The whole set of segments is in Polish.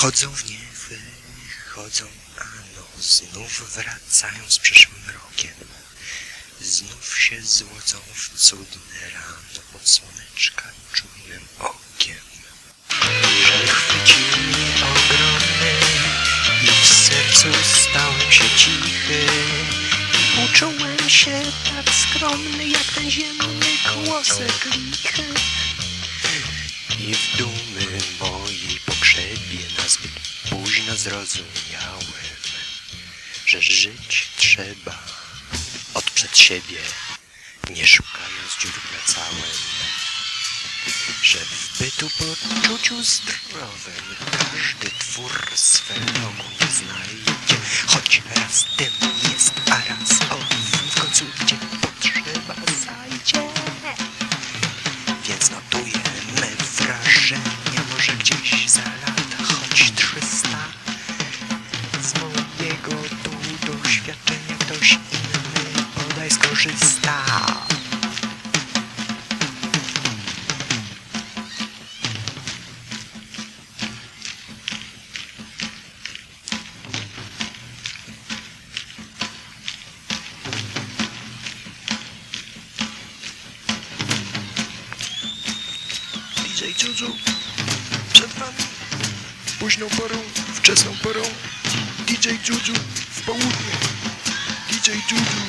Wchodzą w nie, wychodzą, ano znów wracają z przyszłym rokiem. Znów się złocą w cudne rano pod słoneczka czujnym okiem. Że chwycił mnie ogromny i w sercu stałem się cichy. Uczułem się tak skromny jak ten ziemny głosek lichy. I w dumy mojej pogrzebie na zbyt późno zrozumiałem, że żyć trzeba od przed siebie, nie szukając dziur wracałem. Że w bytu poczuciu zdrowym każdy twór swe ogólnie znajdzie, choć raz tym DJ Juju przed wami. Późną porą, wczesną porą. DJ Juju w południe. DJ Juju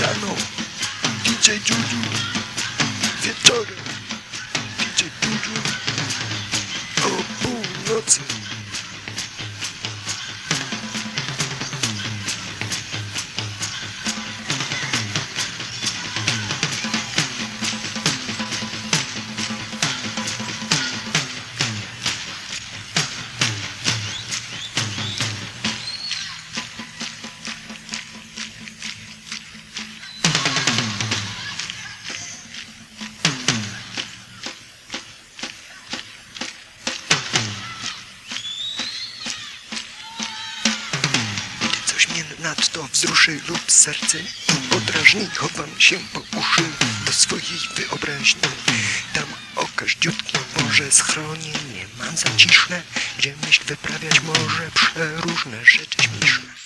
rano. DJ Juju wieczorem coś mnie nadto wzruszy lub serce podrażni, chowam się po uszy do swojej wyobraźni. Tam o każdziutkie może schronienie mam zaciszne, gdzie myśl wyprawiać może przeróżne rzeczy śmieszne.